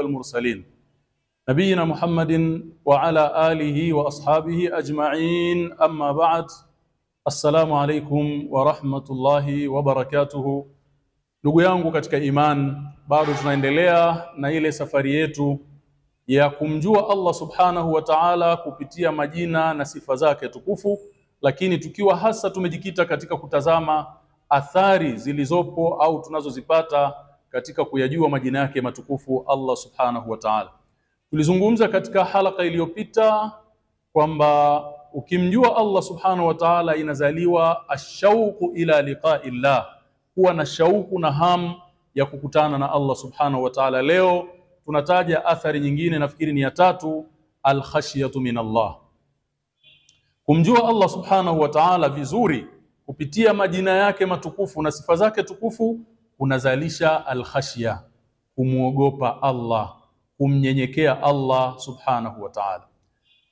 والمرسلين نبينا محمد وعلى آله وأصحابه أجمعين أما بعد السلام عليكم ورحمة الله وبركاته ndugu yangu katika iman bado tunaendelea na ile safari yetu ya kumjua Allah subhanahu wa ta'ala kupitia majina na sifa zake tukufu lakini tukiwa hasa tumejikita katika kutazama athari zilizopo au tunazozipata katika kuyajua majina yake matukufu Allah subhanahu wa ta'ala. Tulizungumza katika halaka iliyopita kwamba ukimjua Allah subhanahu wa ta'ala inazaliwa ashauku ila liqa'illah, kuwa na shauku na hamu ya kukutana na Allah subhanahu wa ta'ala. Leo tunataja athari nyingine, nafikiri ni ya tatu, alkhashyatu min Allah. Kumjua Allah subhanahu wa ta'ala vizuri kupitia majina yake matukufu na sifa zake tukufu kunazalisha alkhashya, kumwogopa Allah, kumnyenyekea Allah subhanahu wa ta'ala.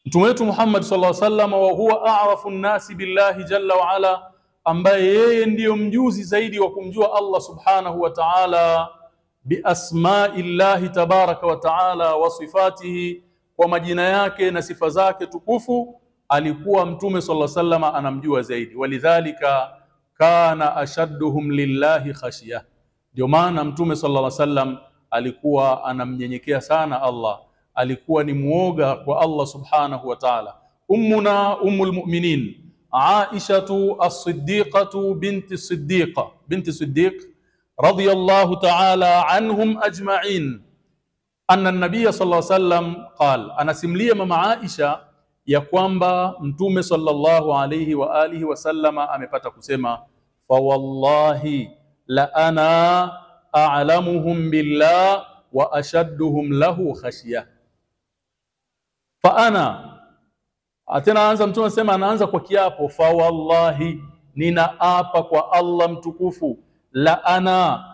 Mtume wetu Muhammad sallallahu alaihi wasallam, wa huwa a'rafu nnasi billahi jalla wa ala, ambaye yeye ndiyo mjuzi zaidi wa kumjua Allah subhanahu wa ta'ala, biasma'i llahi tabaraka wa ta'ala wa sifatihi, kwa majina yake na sifa zake tukufu alikuwa mtume sallallahu alaihi wasallam anamjua zaidi, walidhalika kana ashadduhum lillahi khashya. Ndio maana mtume sallallahu alaihi wasallam alikuwa anamnyenyekea sana Allah, alikuwa ni muoga kwa Allah subhanahu wa ta'ala. Ummuna ummul mu'minin Aishatu as-siddiqatu binti siddiqa binti siddiq radiyallahu ta'ala anhum ajma'in anna an-nabiy sallallahu alaihi wasallam qala, anasimlia mama Aisha ya kwamba mtume sallallahu alayhi wa alihi wasallama amepata kusema fa wallahi la ana a'lamuhum billah wa ashadduhum lahu khashya. Fa ana tena anza mtume anasema, anaanza kwa kiapo, fa wallahi, ninaapa kwa Allah mtukufu, la ana,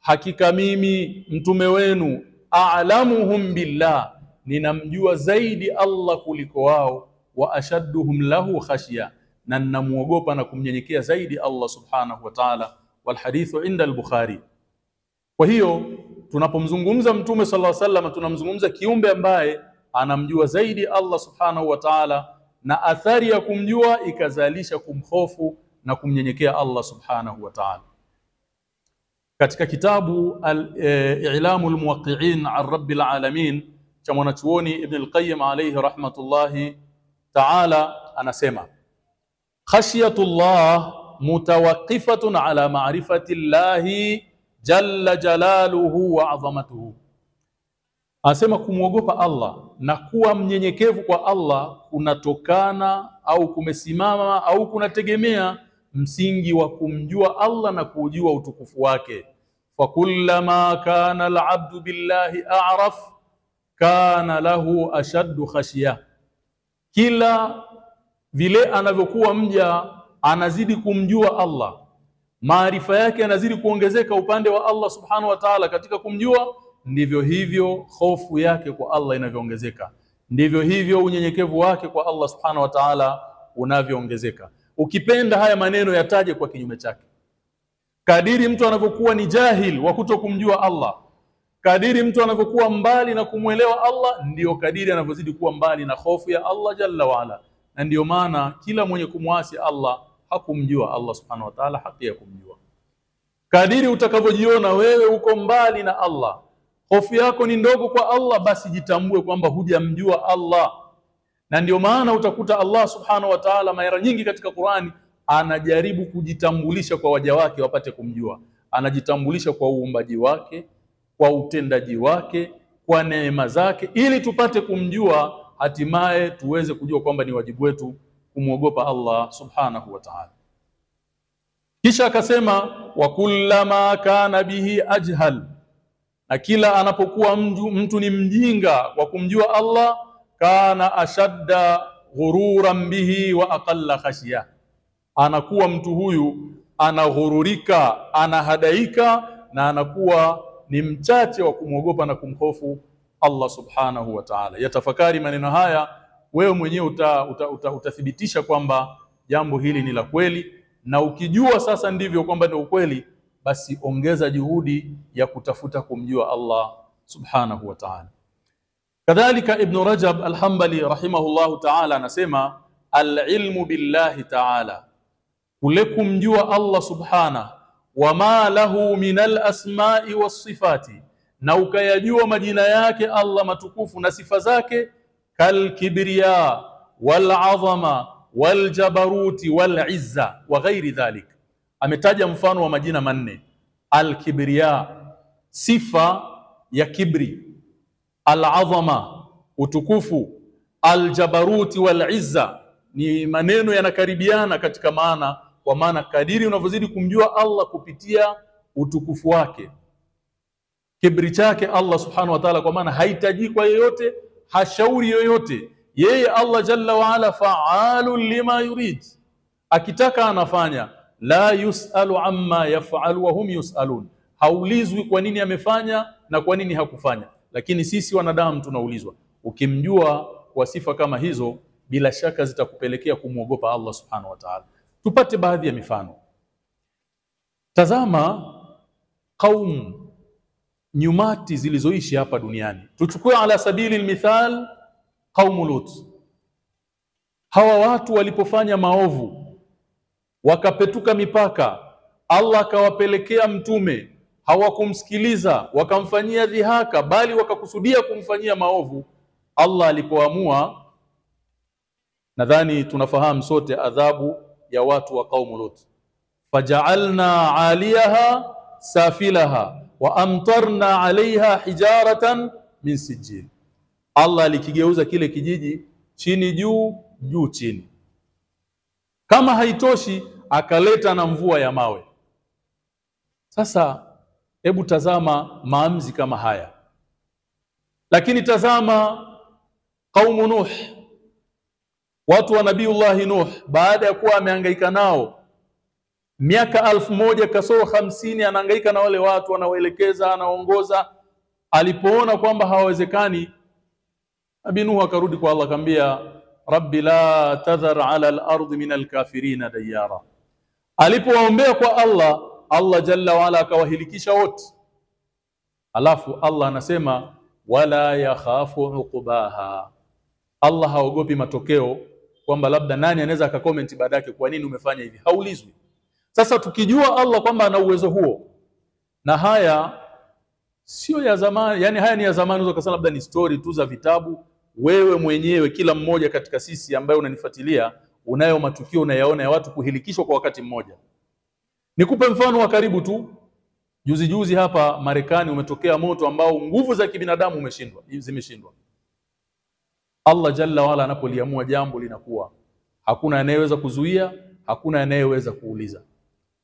hakika mimi mtume wenu, a'lamuhum billah ninamjua zaidi Allah kuliko wao, wa ashadduhum lahu khashya, na ninamuogopa na kumnyenyekea zaidi Allah subhanahu wa ta'ala. Wal inda al-Bukhari. Kwa hiyo tunapomzungumza mtume sallallahu alaihi wasallam tunamzungumza kiumbe ambaye anamjua zaidi Allah subhanahu wa ta'ala, na athari ya kumjua ikazalisha kumhofu na kumnyenyekea Allah subhanahu wa ta'ala. Katika kitabu al-I'lamu al-Muwaqqi'in an Rabbil Alamin cha mwanachuoni Ibn al-Qayyim alayhi rahmatullahi ta'ala anasema khashyatullah mutawaqqifatun ala ma'rifati llahi jalla jalaluhu wa azamatuhu, asema kumwogopa Allah na kuwa mnyenyekevu kwa Allah kunatokana au kumesimama au kunategemea msingi wa kumjua Allah na kuujua utukufu wake. fakullama kana al-abdu billahi a'raf kana lahu ashaddu khashya, kila vile anavyokuwa mja anazidi kumjua Allah, maarifa yake yanazidi kuongezeka upande wa Allah subhanahu wa ta'ala. Katika kumjua, ndivyo hivyo hofu yake kwa Allah inavyoongezeka, ndivyo hivyo unyenyekevu wake kwa Allah subhanahu wa ta'ala unavyoongezeka. Ukipenda haya maneno yataje kwa kinyume chake. Kadiri mtu anavyokuwa ni jahil wa kuto kumjua Allah. Kadiri mtu anavyokuwa mbali na kumwelewa Allah ndiyo kadiri anavyozidi kuwa mbali na hofu ya Allah jalla waala, na ndiyo maana kila mwenye kumwasi Allah hakumjua Allah subhanahu wa ta'ala haki ya kumjua. Kadiri utakavyojiona wewe uko mbali na Allah, hofu yako ni ndogo kwa Allah, basi jitambue kwamba hujamjua Allah. Na ndio maana utakuta Allah subhanahu wa ta'ala mara nyingi katika Qur'ani anajaribu kujitambulisha kwa waja wake wapate kumjua, anajitambulisha kwa uumbaji wake kwa utendaji wake, kwa neema zake, ili tupate kumjua, hatimaye tuweze kujua kwamba ni wajibu wetu kumwogopa Allah subhanahu wa ta'ala. Kisha akasema wa kullama kana bihi ajhal, na kila anapokuwa mtu, mtu ni mjinga kwa kumjua Allah, kana ashadda ghururan bihi wa aqalla khashya, anakuwa mtu huyu anaghururika, anahadaika na anakuwa ni mchache wa kumwogopa na kumhofu Allah subhanahu wa ta'ala. Yatafakari maneno haya, wewe mwenyewe uta, uta, uta, utathibitisha kwamba jambo hili ni la kweli, na ukijua sasa ndivyo kwamba ndio ukweli, basi ongeza juhudi ya kutafuta kumjua Allah subhanahu wa ta'ala. Kadhalika Ibn Rajab alhambali rahimahullahu ta'ala anasema alilmu billahi ta'ala, kule kumjua Allah subhana wama lahu min alasmai wasifati na ukayajua majina yake Allah matukufu na sifa zake, kalkibriya wal-azama wal-jabaruti wal-izza wa ghairi dhalik. Ametaja mfano wa majina manne: al-kibriya, sifa ya kibri al-azama utukufu, aljabaruti walizza. ni maneno yanakaribiana katika maana, kwa maana kadiri unavyozidi kumjua Allah kupitia utukufu wake, kibri chake Allah subhanahu wa ta'ala, kwa maana haitajii kwa yoyote, hashauri yoyote. Yeye Allah jalla waala fa'alun lima yurid, akitaka anafanya. La yusalu amma yaf'alu wa hum yusalun, haulizwi kwa nini amefanya na kwa nini hakufanya lakini sisi wanadamu tunaulizwa. Ukimjua kwa sifa kama hizo, bila shaka zitakupelekea kumwogopa Allah subhanahu wa ta'ala. Tupate baadhi ya mifano. Tazama qaum nyumati zilizoishi hapa duniani, tuchukue ala sabili lmithal qaumu Lut. Hawa watu walipofanya maovu wakapetuka mipaka, Allah akawapelekea mtume hawakumsikiliza wakamfanyia dhihaka, bali wakakusudia kumfanyia maovu. Allah alipoamua, nadhani tunafahamu sote adhabu ya watu wa qaumu Lut, faja'alna 'aliyaha safilaha wa amtarna alaiha hijaratan min sijil. Allah alikigeuza kile kijiji chini juu, juu chini. Kama haitoshi, akaleta na mvua ya mawe. Sasa Hebu tazama maamzi kama haya, lakini tazama kaumu Nuh, watu wa Nabiullahi Nuh, baada ya kuwa ameangaika nao miaka alfu moja kasoro hamsini, anahangaika na wale watu, anawaelekeza, anaongoza. Alipoona kwamba hawawezekani, Nabii Nuhu akarudi kwa Allah akamwambia, rabbi la tadhar ala al-ardi min al-kafirina dayara. Alipowaombea kwa Allah Allah jalla waala akawahilikisha wote, alafu Allah anasema wala yakhafu uqbaha. Allah haogopi matokeo, kwamba labda nani anaweza akakomenti baada yake, kwa nini umefanya hivi, haulizwi. Sasa tukijua Allah kwamba ana uwezo huo, na haya sio ya zamani, yani haya ni ya zamani, unaweza kusema labda ni story tu za vitabu. Wewe mwenyewe, kila mmoja katika sisi ambaye unanifuatilia, unayo matukio unayaona ya watu kuhilikishwa kwa wakati mmoja. Nikupe mfano wa karibu tu. Juzi juzi hapa Marekani umetokea moto ambao nguvu za kibinadamu umeshindwa, zimeshindwa. Allah jalla wala anapoliamua jambo linakuwa, hakuna anayeweza kuzuia, hakuna anayeweza kuuliza.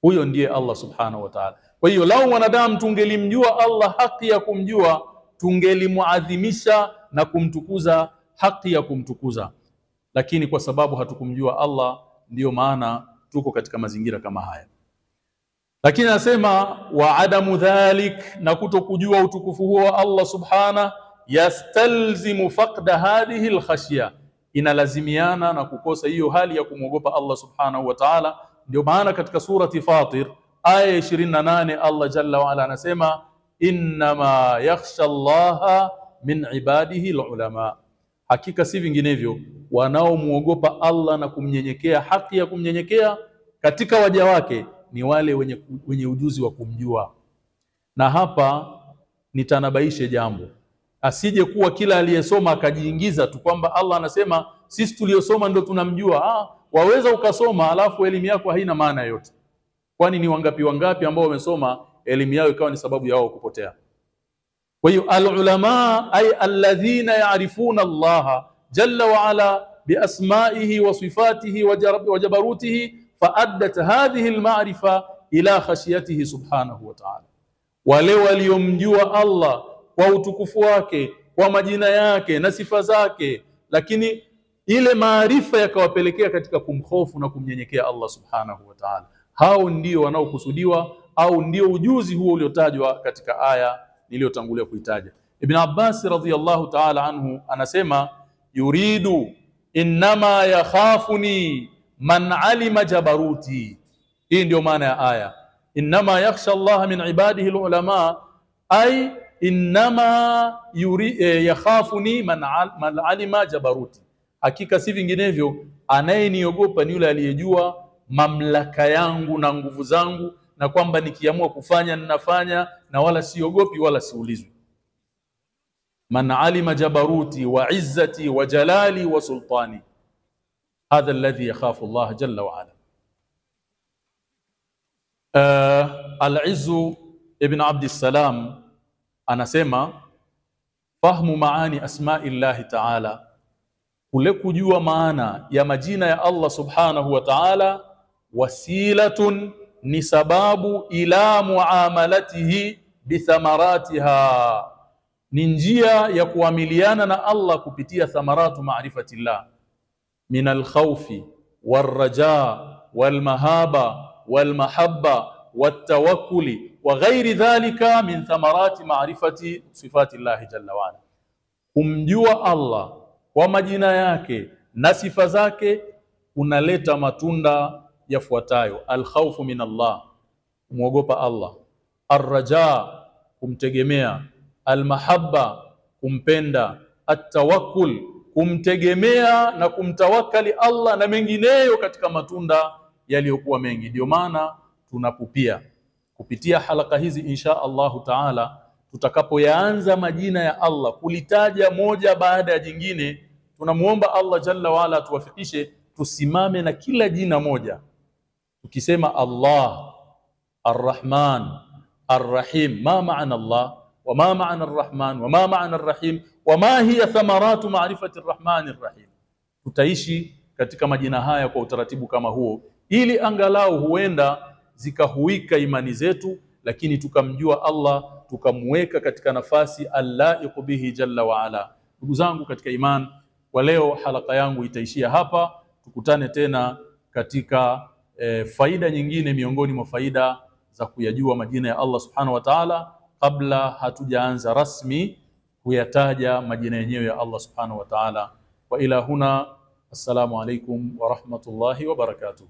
Huyo ndiye Allah subhanahu wa ta'ala. Kwa hiyo lau wanadamu tungelimjua Allah haki ya kumjua, tungelimuadhimisha na kumtukuza haki ya kumtukuza, lakini kwa sababu hatukumjua Allah, ndiyo maana tuko katika mazingira kama haya lakini anasema wa adamu dhalik, na kutokujua utukufu huo wa Allah subhana, yastalzimu faqda hadhihi alkhashya, inalazimiana na kukosa hiyo hali ya kumwogopa Allah subhanahu wa ta'ala. Ndio maana katika surati Fatir aya 28 Allah jalla waala anasema innama yakhsha llaha min ibadihi lulama, hakika si vinginevyo wanaomwogopa Allah na kumnyenyekea, haki ya kumnyenyekea katika waja wake ni wale wenye, wenye ujuzi wa kumjua. Na hapa nitanabaishe jambo, asije kuwa kila aliyesoma akajiingiza tu kwamba Allah anasema sisi tuliosoma ndio tunamjua. Ah, waweza ukasoma alafu elimu yako haina maana yote, kwani ni wangapi wangapi ambao wamesoma elimu yao ikawa ni sababu ya wao kupotea. Kwa hiyo alulama ay alladhina yarifuna Allaha jalla wa ala biasmaihi wa sifatihi wa jabarutihi faaddat hadhihi alma'rifa ila khashiyatihi subhanahu wa ta'ala, wale waliomjua Allah kwa utukufu wake kwa majina yake na sifa zake, lakini ile maarifa yakawapelekea katika kumhofu na kumnyenyekea Allah subhanahu wa ta'ala. Hao ndio wanaokusudiwa au ndio ujuzi huo uliotajwa katika aya niliyotangulia kuitaja. Ibn Abbas radhiyallahu ta'ala anhu anasema yuridu innama yakhafuni man alima jabaruti. Hii ndio maana ya aya innama yakhsha Allah min ibadihi alulama ay yuri, e, yakhafuni man, al, man jabaruti, hakika si vinginevyo anayeniogopa ni yule aliyejua mamlaka yangu na nguvu zangu, na kwamba nikiamua kufanya ninafanya, na wala siogopi wala siulizwi. Man alima jabaruti wa izzati wa jalali wa sultani, hadha alladhi yakhafu Allah jalla wa ala. Uh, Al-Izzu ibn Abdi Salam anasema fahmu maani asma'i llahi ta'ala, kule kujua maana ya majina ya Allah subhanahu wa ta'ala, wasilatun ni sababu ila muamalatihi bithamaratiha, ni njia ya kuamiliana na Allah kupitia thamaratu maarifatillah min alkhawfi warraja walmahaba walmahabba wattawakkuli wa ghairi dhalika min thamarati marifati sifati llahi jalla waala, kumjua Allah kwa majina yake na sifa zake unaleta matunda yafuatayo: alkhawfu min Allah, kumwogopa Allah; arraja, kumtegemea; almahabba, kumpenda; attawakkul, kumtegemea na kumtawakali Allah na mengineyo katika matunda yaliyokuwa mengi. Ndio maana tunapupia kupitia halaka hizi insha Allahu taala, tutakapoyaanza majina ya Allah kulitaja moja baada ya jingine, tunamuomba Allah jalla waala atuwafikishe tusimame na kila jina moja, tukisema Allah Arrahman Arrahim, ma maana Allah wa ma maana Arrahman wa ma maana Arrahim wa ma hiya thamaratu maarifati Arrahmani Arrahim. Tutaishi katika majina haya kwa utaratibu kama huo ili angalau huenda zikahuika imani zetu, lakini tukamjua Allah tukamweka katika nafasi allaiqu bihi jalla waala. Ndugu zangu katika iman, kwa leo halaka yangu itaishia hapa. Tukutane tena katika e, faida nyingine miongoni mwa faida za kuyajua majina ya Allah subhanahu wa ta'ala, kabla hatujaanza rasmi kuyataja majina yenyewe ya Allah subhanahu wa ta'ala. Wa ila huna, assalamu alaikum wa rahmatullahi wa barakatuh.